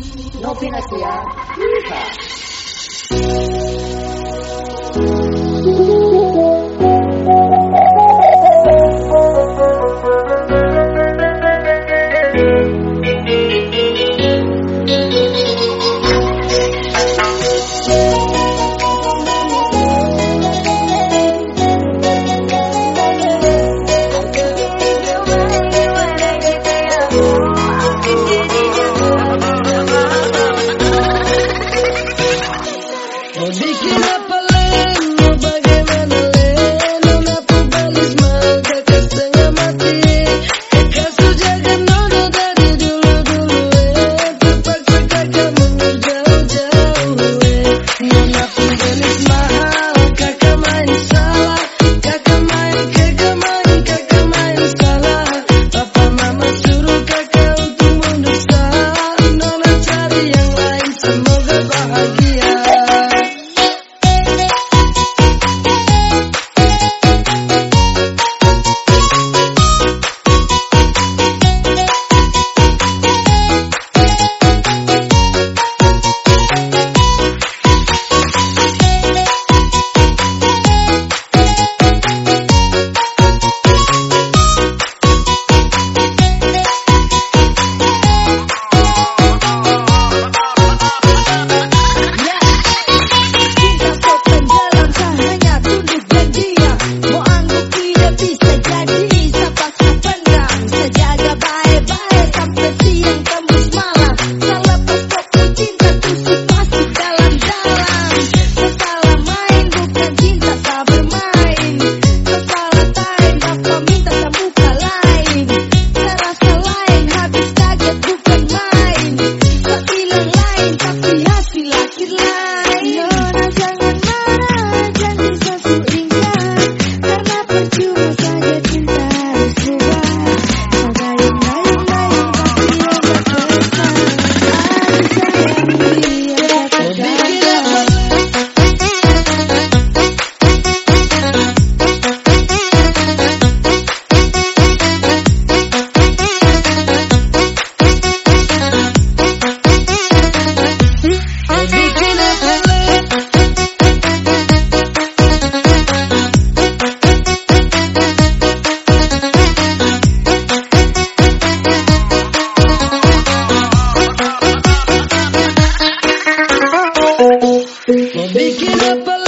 No. Yeehaw. Well, making up a